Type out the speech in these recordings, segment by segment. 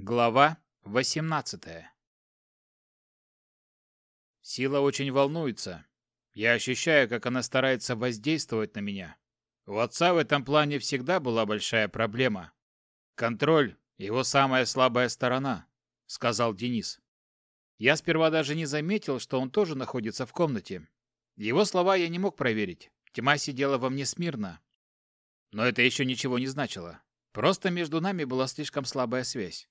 Глава 18 Сила очень волнуется. Я ощущаю, как она старается воздействовать на меня. У отца в этом плане всегда была большая проблема. Контроль – его самая слабая сторона, сказал Денис. Я сперва даже не заметил, что он тоже находится в комнате. Его слова я не мог проверить. Тьма сидела во мне смирно. Но это еще ничего не значило. Просто между нами была слишком слабая связь.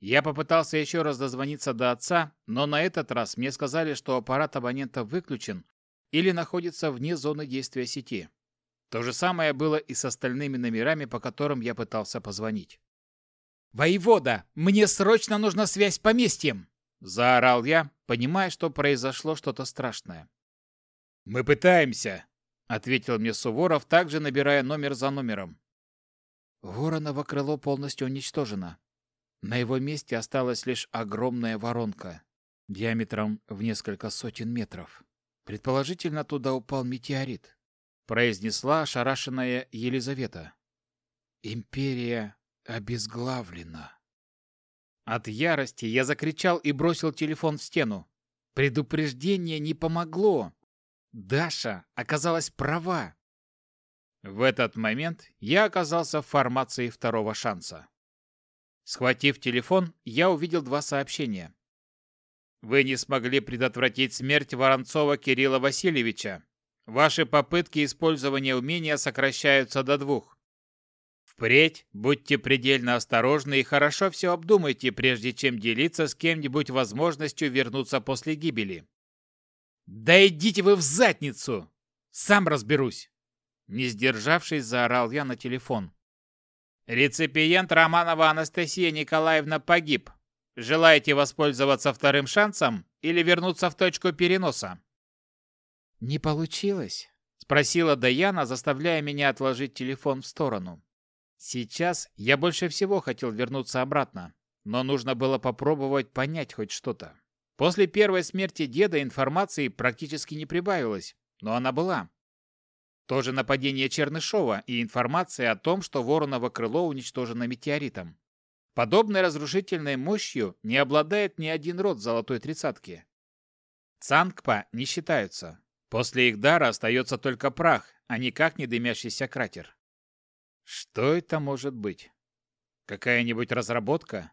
Я попытался еще раз дозвониться до отца, но на этот раз мне сказали, что аппарат абонента выключен или находится вне зоны действия сети. То же самое было и с остальными номерами, по которым я пытался позвонить. «Воевода, мне срочно нужна связь с поместьем!» Заорал я, понимая, что произошло что-то страшное. «Мы пытаемся», — ответил мне Суворов, также набирая номер за номером. Вороново крыло полностью уничтожено. На его месте осталась лишь огромная воронка, диаметром в несколько сотен метров. Предположительно, туда упал метеорит, произнесла ошарашенная Елизавета. Империя обезглавлена. От ярости я закричал и бросил телефон в стену. Предупреждение не помогло. Даша оказалась права. В этот момент я оказался в формации второго шанса. Схватив телефон, я увидел два сообщения. Вы не смогли предотвратить смерть Воронцова Кирилла Васильевича. Ваши попытки использования умения сокращаются до двух. Впредь будьте предельно осторожны и хорошо все обдумайте, прежде чем делиться с кем-нибудь возможностью вернуться после гибели. «Да идите вы в задницу! Сам разберусь!» Не сдержавшись, заорал я на телефон. Реципиент Романова Анастасия Николаевна погиб. Желаете воспользоваться вторым шансом или вернуться в точку переноса? Не получилось, спросила Даяна, заставляя меня отложить телефон в сторону. Сейчас я больше всего хотел вернуться обратно, но нужно было попробовать понять хоть что-то. После первой смерти деда информации практически не прибавилось, но она была. Тоже нападение Чернышова и информация о том, что Вороново крыло уничтожено метеоритом. Подобной разрушительной мощью не обладает ни один род золотой тридцатки. Цангпа не считаются. После их дара остается только прах, а никак не дымящийся кратер. Что это может быть? Какая-нибудь разработка?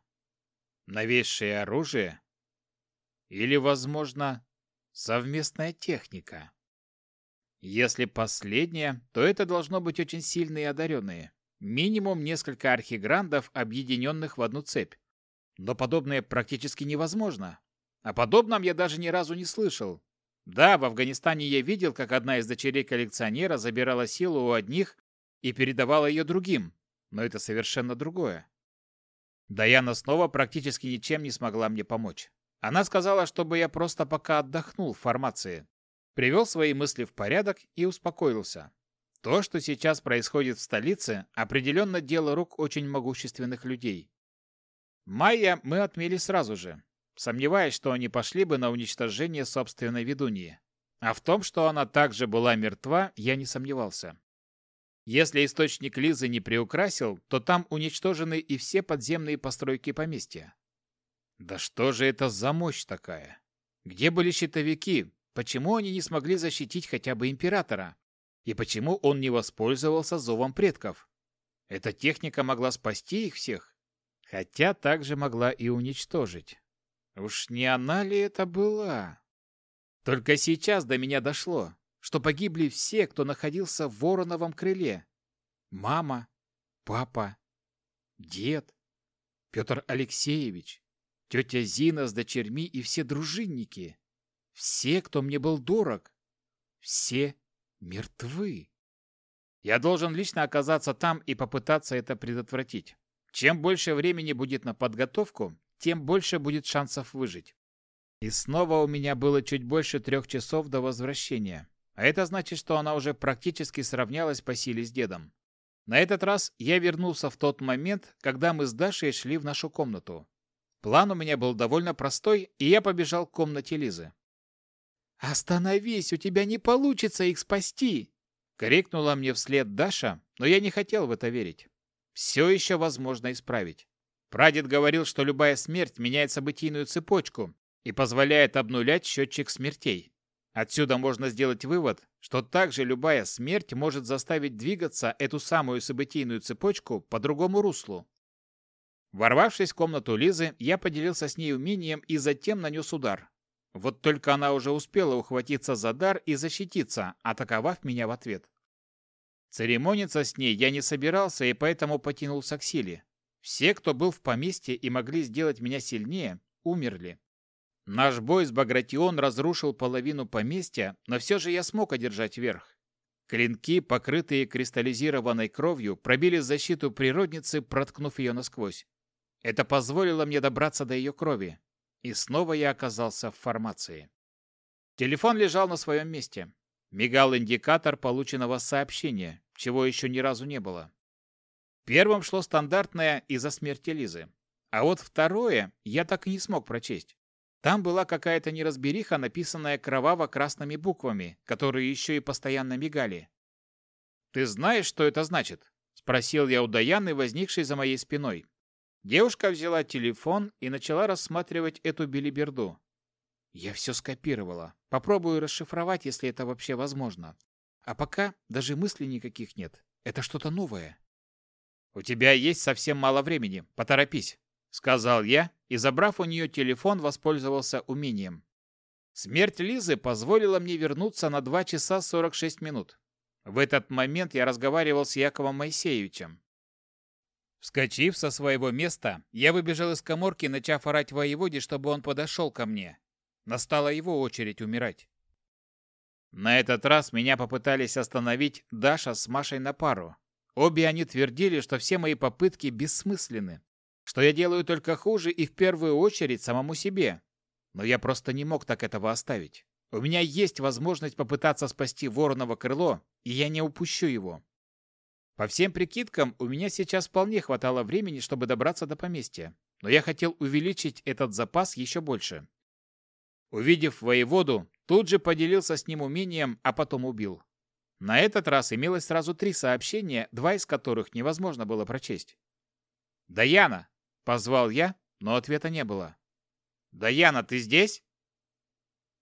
Новейшее оружие? Или, возможно, совместная техника? Если последнее, то это должно быть очень сильные одаренные. Минимум несколько архиграндов, объединенных в одну цепь. Но подобное практически невозможно. О подобном я даже ни разу не слышал. Да, в Афганистане я видел, как одна из дочерей коллекционера забирала силу у одних и передавала ее другим, но это совершенно другое. Даяна снова практически ничем не смогла мне помочь. Она сказала, чтобы я просто пока отдохнул в формации, привел свои мысли в порядок и успокоился. То, что сейчас происходит в столице, определенно дело рук очень могущественных людей. Майя мы отмели сразу же, сомневаясь, что они пошли бы на уничтожение собственной ведуньи. А в том, что она также была мертва, я не сомневался. Если источник Лизы не приукрасил, то там уничтожены и все подземные постройки поместья. Да что же это за мощь такая? Где были щитовики, Почему они не смогли защитить хотя бы императора? И почему он не воспользовался зовом предков? Эта техника могла спасти их всех, хотя также могла и уничтожить. Уж не она ли это была? Только сейчас до меня дошло, что погибли все, кто находился в вороновом крыле. Мама, папа, дед, Петр Алексеевич, тетя Зина с дочерьми и все дружинники. Все, кто мне был дорог, все мертвы. Я должен лично оказаться там и попытаться это предотвратить. Чем больше времени будет на подготовку, тем больше будет шансов выжить. И снова у меня было чуть больше трех часов до возвращения. А это значит, что она уже практически сравнялась по силе с дедом. На этот раз я вернулся в тот момент, когда мы с Дашей шли в нашу комнату. План у меня был довольно простой, и я побежал к комнате Лизы. «Остановись, у тебя не получится их спасти!» Крикнула мне вслед Даша, но я не хотел в это верить. Все еще возможно исправить. Прадед говорил, что любая смерть меняет событийную цепочку и позволяет обнулять счетчик смертей. Отсюда можно сделать вывод, что также любая смерть может заставить двигаться эту самую событийную цепочку по другому руслу. Ворвавшись в комнату Лизы, я поделился с ней умением и затем нанес удар. Вот только она уже успела ухватиться за дар и защититься, атаковав меня в ответ. Церемониться с ней я не собирался и поэтому потянулся к силе. Все, кто был в поместье и могли сделать меня сильнее, умерли. Наш бой с Багратион разрушил половину поместья, но все же я смог одержать верх. Клинки, покрытые кристаллизированной кровью, пробили защиту природницы, проткнув ее насквозь. Это позволило мне добраться до ее крови. И снова я оказался в формации. Телефон лежал на своем месте. Мигал индикатор полученного сообщения, чего еще ни разу не было. Первым шло стандартное из-за смерти Лизы. А вот второе я так и не смог прочесть. Там была какая-то неразбериха, написанная кроваво-красными буквами, которые еще и постоянно мигали. «Ты знаешь, что это значит?» – спросил я у Даяны, возникшей за моей спиной. Девушка взяла телефон и начала рассматривать эту билиберду. Я все скопировала. Попробую расшифровать, если это вообще возможно. А пока даже мыслей никаких нет. Это что-то новое. «У тебя есть совсем мало времени. Поторопись», — сказал я, и, забрав у нее телефон, воспользовался умением. Смерть Лизы позволила мне вернуться на 2 часа 46 минут. В этот момент я разговаривал с Яковом Моисеевичем. Вскочив со своего места, я выбежал из коморки, начав орать воеводе, чтобы он подошел ко мне. Настала его очередь умирать. На этот раз меня попытались остановить Даша с Машей на пару. Обе они твердили, что все мои попытки бессмысленны, что я делаю только хуже и в первую очередь самому себе. Но я просто не мог так этого оставить. У меня есть возможность попытаться спасти вороново крыло, и я не упущу его. По всем прикидкам, у меня сейчас вполне хватало времени, чтобы добраться до поместья, но я хотел увеличить этот запас еще больше. Увидев воеводу, тут же поделился с ним умением, а потом убил. На этот раз имелось сразу три сообщения, два из которых невозможно было прочесть. «Даяна!» — позвал я, но ответа не было. «Даяна, ты здесь?»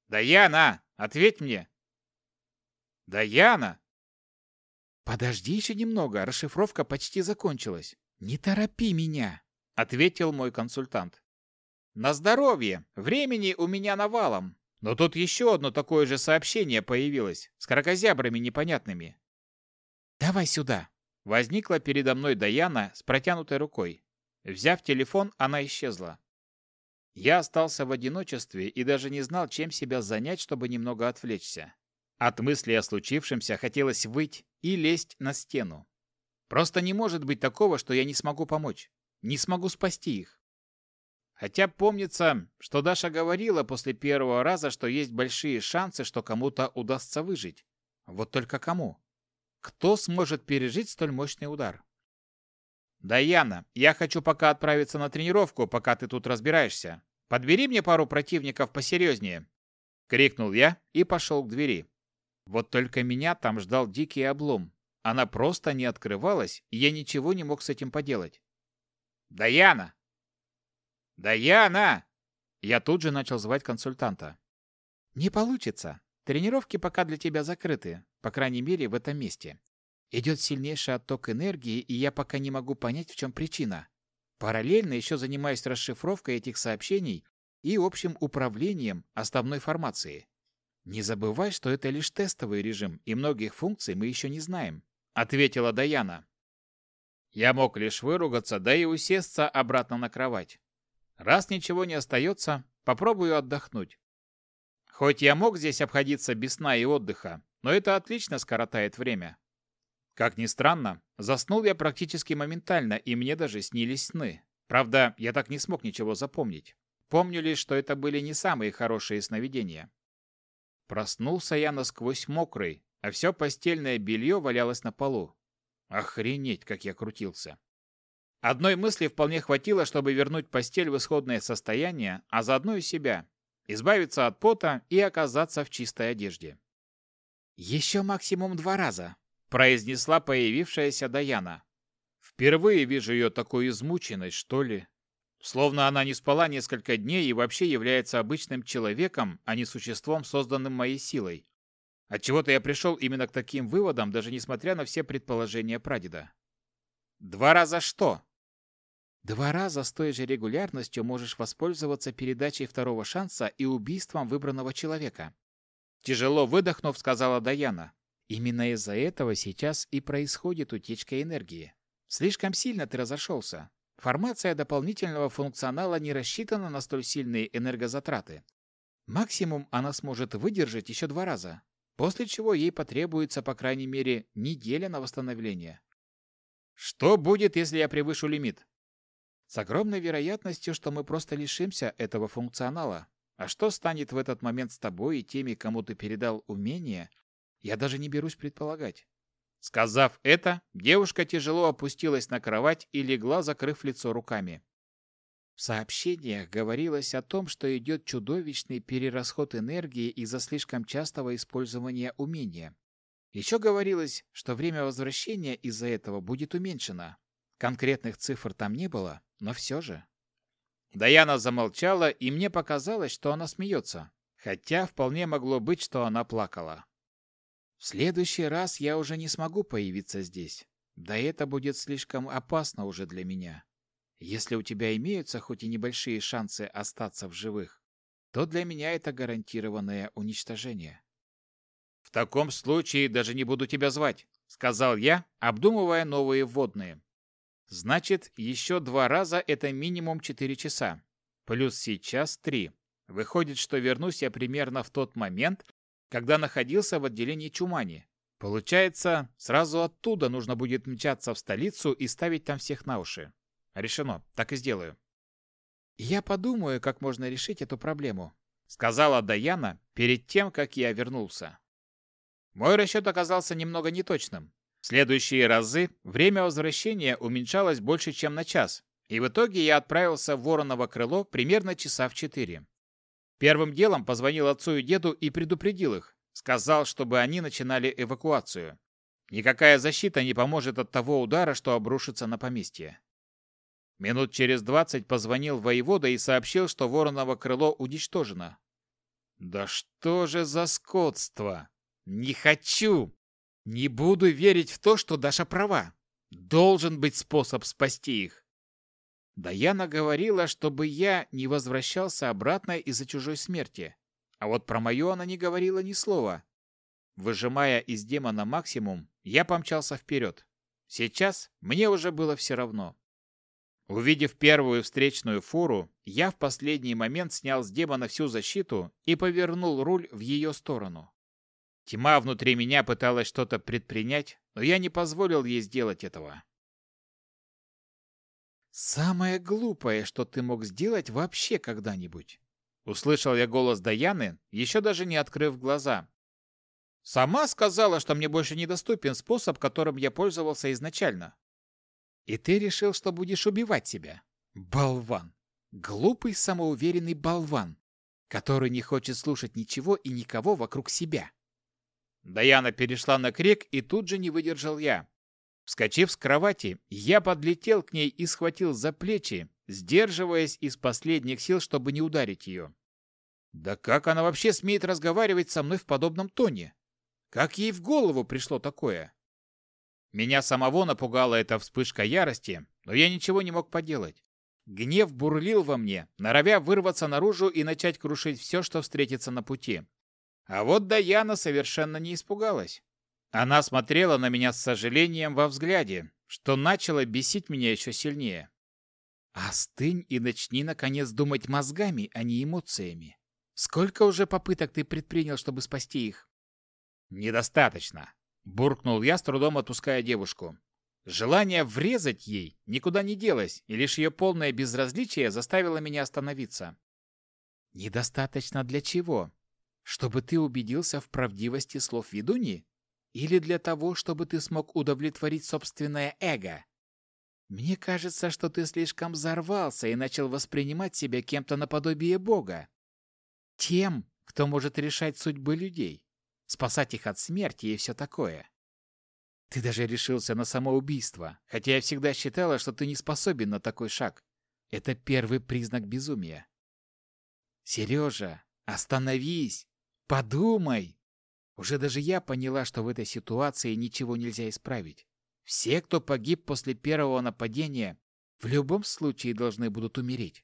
«Даяна, ответь мне!» «Даяна!» «Подожди еще немного, расшифровка почти закончилась. Не торопи меня», — ответил мой консультант. «На здоровье! Времени у меня навалом. Но тут еще одно такое же сообщение появилось, с крокозябрами непонятными». «Давай сюда!» Возникла передо мной Даяна с протянутой рукой. Взяв телефон, она исчезла. Я остался в одиночестве и даже не знал, чем себя занять, чтобы немного отвлечься. От мысли о случившемся хотелось выть и лезть на стену. Просто не может быть такого, что я не смогу помочь, не смогу спасти их. Хотя помнится, что Даша говорила после первого раза, что есть большие шансы, что кому-то удастся выжить. Вот только кому? Кто сможет пережить столь мощный удар? «Даяна, я хочу пока отправиться на тренировку, пока ты тут разбираешься. Подбери мне пару противников посерьезнее!» — крикнул я и пошел к двери. Вот только меня там ждал дикий облом. Она просто не открывалась, и я ничего не мог с этим поделать. «Даяна! Даяна!» Я тут же начал звать консультанта. «Не получится. Тренировки пока для тебя закрыты, по крайней мере, в этом месте. Идет сильнейший отток энергии, и я пока не могу понять, в чем причина. Параллельно еще занимаюсь расшифровкой этих сообщений и общим управлением основной формации. «Не забывай, что это лишь тестовый режим, и многих функций мы еще не знаем», — ответила Даяна. Я мог лишь выругаться, да и усесться обратно на кровать. Раз ничего не остается, попробую отдохнуть. Хоть я мог здесь обходиться без сна и отдыха, но это отлично скоротает время. Как ни странно, заснул я практически моментально, и мне даже снились сны. Правда, я так не смог ничего запомнить. Помню лишь, что это были не самые хорошие сновидения. Проснулся я насквозь мокрый, а все постельное белье валялось на полу. Охренеть, как я крутился. Одной мысли вполне хватило, чтобы вернуть постель в исходное состояние, а заодно и себя. Избавиться от пота и оказаться в чистой одежде. «Еще максимум два раза», — произнесла появившаяся Даяна. «Впервые вижу ее такой измученной, что ли?» Словно она не спала несколько дней и вообще является обычным человеком, а не существом, созданным моей силой. Отчего-то я пришел именно к таким выводам, даже несмотря на все предположения прадеда. Два раза что? Два раза с той же регулярностью можешь воспользоваться передачей второго шанса и убийством выбранного человека. Тяжело выдохнув, сказала Даяна. Именно из-за этого сейчас и происходит утечка энергии. Слишком сильно ты разошелся. Формация дополнительного функционала не рассчитана на столь сильные энергозатраты. Максимум она сможет выдержать еще два раза, после чего ей потребуется, по крайней мере, неделя на восстановление. Что будет, если я превышу лимит? С огромной вероятностью, что мы просто лишимся этого функционала. А что станет в этот момент с тобой и теми, кому ты передал умение, я даже не берусь предполагать. Сказав это, девушка тяжело опустилась на кровать и легла, закрыв лицо руками. В сообщениях говорилось о том, что идет чудовищный перерасход энергии из-за слишком частого использования умения. Еще говорилось, что время возвращения из-за этого будет уменьшено. Конкретных цифр там не было, но все же. Даяна замолчала, и мне показалось, что она смеется, хотя вполне могло быть, что она плакала. В следующий раз я уже не смогу появиться здесь. Да это будет слишком опасно уже для меня. Если у тебя имеются хоть и небольшие шансы остаться в живых, то для меня это гарантированное уничтожение. В таком случае даже не буду тебя звать, сказал я, обдумывая новые вводные. Значит, еще два раза это минимум четыре часа. Плюс сейчас три. Выходит, что вернусь я примерно в тот момент, когда находился в отделении Чумани. Получается, сразу оттуда нужно будет мчаться в столицу и ставить там всех на уши. Решено, так и сделаю. Я подумаю, как можно решить эту проблему, сказала Даяна перед тем, как я вернулся. Мой расчет оказался немного неточным. В следующие разы время возвращения уменьшалось больше, чем на час, и в итоге я отправился в Вороново крыло примерно часа в четыре. Первым делом позвонил отцу и деду и предупредил их. Сказал, чтобы они начинали эвакуацию. Никакая защита не поможет от того удара, что обрушится на поместье. Минут через двадцать позвонил воевода и сообщил, что вороново крыло уничтожено. Да что же за скотство! Не хочу! Не буду верить в то, что Даша права. Должен быть способ спасти их. Даяна говорила, чтобы я не возвращался обратно из-за чужой смерти. А вот про мою она не говорила ни слова. Выжимая из демона максимум, я помчался вперед. Сейчас мне уже было все равно. Увидев первую встречную фуру, я в последний момент снял с демона всю защиту и повернул руль в ее сторону. Тьма внутри меня пыталась что-то предпринять, но я не позволил ей сделать этого. «Самое глупое, что ты мог сделать вообще когда-нибудь!» Услышал я голос Даяны, еще даже не открыв глаза. «Сама сказала, что мне больше недоступен способ, которым я пользовался изначально. И ты решил, что будешь убивать себя. Болван! Глупый, самоуверенный болван, который не хочет слушать ничего и никого вокруг себя!» Даяна перешла на крик, и тут же не выдержал я. Вскочив с кровати, я подлетел к ней и схватил за плечи, сдерживаясь из последних сил, чтобы не ударить ее. Да как она вообще смеет разговаривать со мной в подобном тоне? Как ей в голову пришло такое? Меня самого напугала эта вспышка ярости, но я ничего не мог поделать. Гнев бурлил во мне, норовя вырваться наружу и начать крушить все, что встретится на пути. А вот Даяна совершенно не испугалась. Она смотрела на меня с сожалением во взгляде, что начало бесить меня еще сильнее. Остынь и начни, наконец, думать мозгами, а не эмоциями. Сколько уже попыток ты предпринял, чтобы спасти их? Недостаточно, буркнул я, с трудом отпуская девушку. Желание врезать ей никуда не делось, и лишь ее полное безразличие заставило меня остановиться. Недостаточно для чего? Чтобы ты убедился в правдивости слов ведуньи? Или для того, чтобы ты смог удовлетворить собственное эго? Мне кажется, что ты слишком взорвался и начал воспринимать себя кем-то наподобие Бога. Тем, кто может решать судьбы людей, спасать их от смерти и все такое. Ты даже решился на самоубийство, хотя я всегда считала, что ты не способен на такой шаг. это первый признак безумия. Сережа, остановись! Подумай! Уже даже я поняла, что в этой ситуации ничего нельзя исправить. Все, кто погиб после первого нападения, в любом случае должны будут умереть.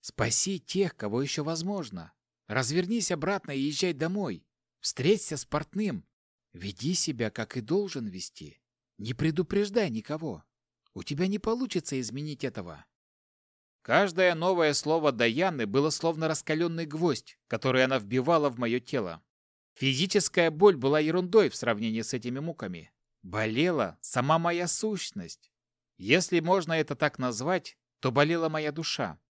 Спаси тех, кого еще возможно. Развернись обратно и езжай домой. Встреться с портным. Веди себя, как и должен вести. Не предупреждай никого. У тебя не получится изменить этого. Каждое новое слово Даяны было словно раскаленный гвоздь, который она вбивала в мое тело. Физическая боль была ерундой в сравнении с этими муками. Болела сама моя сущность. Если можно это так назвать, то болела моя душа.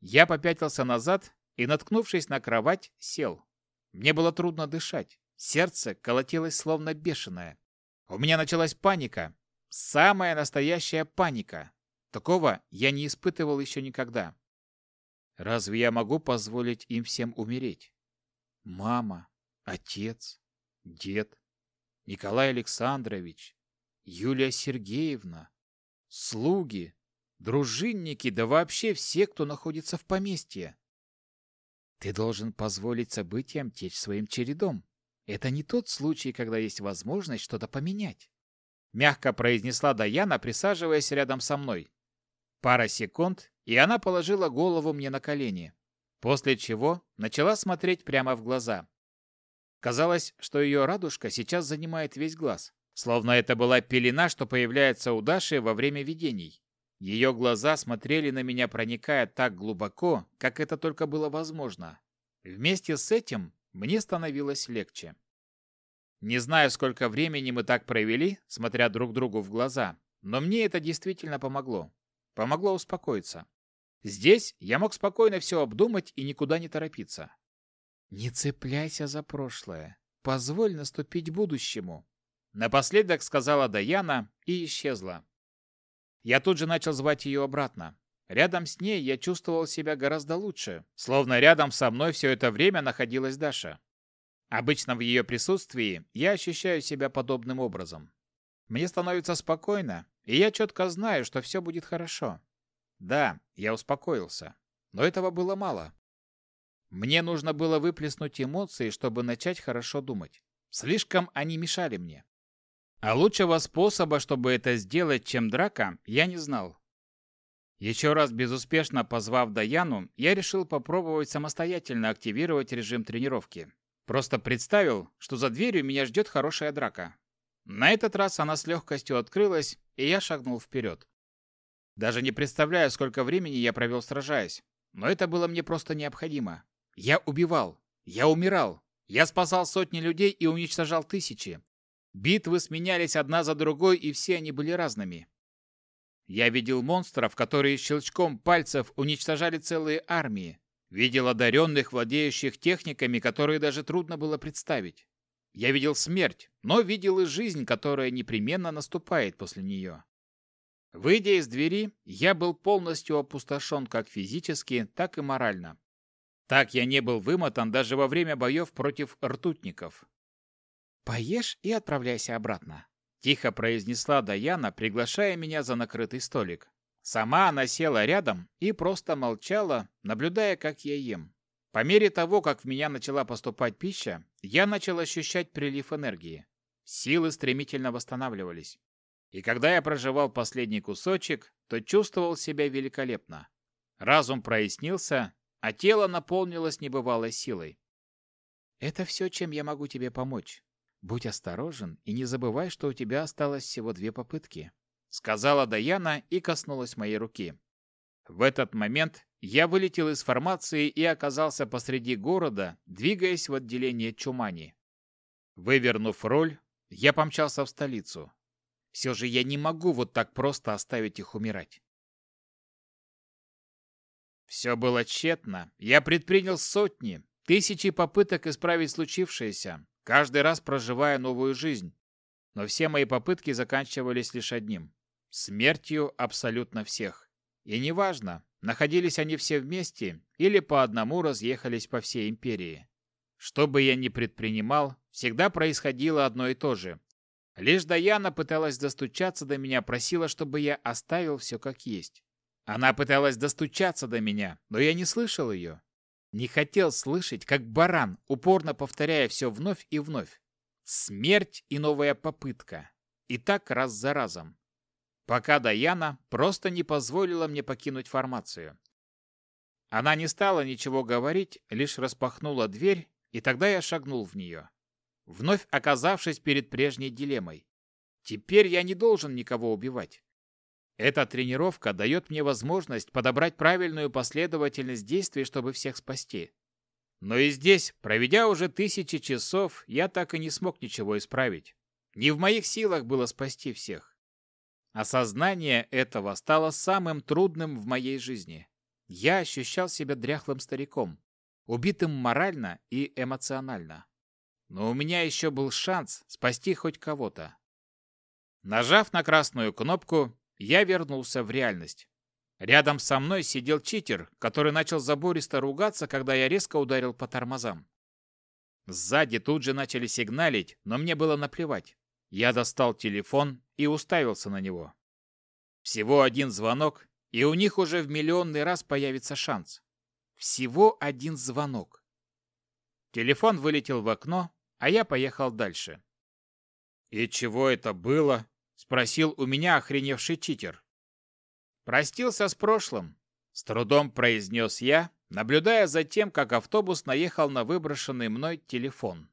Я попятился назад и, наткнувшись на кровать, сел. Мне было трудно дышать. Сердце колотилось словно бешеное. У меня началась паника. Самая настоящая паника. Такого я не испытывал еще никогда. Разве я могу позволить им всем умереть? Мама, отец, дед, Николай Александрович, Юлия Сергеевна, слуги, дружинники, да вообще все, кто находится в поместье. Ты должен позволить событиям течь своим чередом. Это не тот случай, когда есть возможность что-то поменять. Мягко произнесла Даяна, присаживаясь рядом со мной. Пара секунд, и она положила голову мне на колени, после чего начала смотреть прямо в глаза. Казалось, что ее радужка сейчас занимает весь глаз, словно это была пелена, что появляется у Даши во время видений. Ее глаза смотрели на меня, проникая так глубоко, как это только было возможно. Вместе с этим мне становилось легче. Не знаю, сколько времени мы так провели, смотря друг другу в глаза, но мне это действительно помогло. Помогло успокоиться. Здесь я мог спокойно все обдумать и никуда не торопиться. Не цепляйся за прошлое. Позволь наступить будущему. Напоследок сказала Даяна и исчезла. Я тут же начал звать ее обратно. Рядом с ней я чувствовал себя гораздо лучше, словно рядом со мной все это время находилась Даша. Обычно в ее присутствии я ощущаю себя подобным образом. Мне становится спокойно, и я четко знаю, что все будет хорошо. Да, я успокоился, но этого было мало. Мне нужно было выплеснуть эмоции, чтобы начать хорошо думать. Слишком они мешали мне. А лучшего способа, чтобы это сделать, чем драка, я не знал. Еще раз безуспешно позвав Даяну, я решил попробовать самостоятельно активировать режим тренировки. Просто представил, что за дверью меня ждет хорошая драка. На этот раз она с легкостью открылась, и я шагнул вперед. Даже не представляю, сколько времени я провел сражаясь, но это было мне просто необходимо. Я убивал, я умирал, я спасал сотни людей и уничтожал тысячи. Битвы сменялись одна за другой, и все они были разными. Я видел монстров, которые щелчком пальцев уничтожали целые армии. Видел одаренных, владеющих техниками, которые даже трудно было представить. Я видел смерть, но видел и жизнь, которая непременно наступает после нее. Выйдя из двери, я был полностью опустошен как физически, так и морально. Так я не был вымотан даже во время боев против ртутников. «Поешь и отправляйся обратно», — тихо произнесла Даяна, приглашая меня за накрытый столик. Сама она села рядом и просто молчала, наблюдая, как я ем. По мере того, как в меня начала поступать пища, я начал ощущать прилив энергии. Силы стремительно восстанавливались. И когда я проживал последний кусочек, то чувствовал себя великолепно. Разум прояснился, а тело наполнилось небывалой силой. «Это все, чем я могу тебе помочь. Будь осторожен и не забывай, что у тебя осталось всего две попытки», сказала Даяна и коснулась моей руки. В этот момент я вылетел из формации и оказался посреди города, двигаясь в отделение Чумани. Вывернув роль, я помчался в столицу. Все же я не могу вот так просто оставить их умирать. Все было тщетно. Я предпринял сотни, тысячи попыток исправить случившееся, каждый раз проживая новую жизнь. Но все мои попытки заканчивались лишь одним – смертью абсолютно всех. И неважно, находились они все вместе или по одному разъехались по всей империи. Что бы я ни предпринимал, всегда происходило одно и то же. Лишь Даяна пыталась достучаться до меня, просила, чтобы я оставил все как есть. Она пыталась достучаться до меня, но я не слышал ее. Не хотел слышать, как баран, упорно повторяя все вновь и вновь. Смерть и новая попытка. И так раз за разом. Пока Даяна просто не позволила мне покинуть формацию. Она не стала ничего говорить, лишь распахнула дверь, и тогда я шагнул в нее. Вновь оказавшись перед прежней дилеммой. Теперь я не должен никого убивать. Эта тренировка дает мне возможность подобрать правильную последовательность действий, чтобы всех спасти. Но и здесь, проведя уже тысячи часов, я так и не смог ничего исправить. Не в моих силах было спасти всех. Осознание этого стало самым трудным в моей жизни. Я ощущал себя дряхлым стариком, убитым морально и эмоционально. Но у меня еще был шанс спасти хоть кого-то. Нажав на красную кнопку, я вернулся в реальность. Рядом со мной сидел читер, который начал забористо ругаться, когда я резко ударил по тормозам. Сзади тут же начали сигналить, но мне было наплевать. Я достал телефон и уставился на него. Всего один звонок, и у них уже в миллионный раз появится шанс. Всего один звонок. Телефон вылетел в окно, а я поехал дальше. «И чего это было?» — спросил у меня охреневший читер. «Простился с прошлым», — с трудом произнес я, наблюдая за тем, как автобус наехал на выброшенный мной телефон.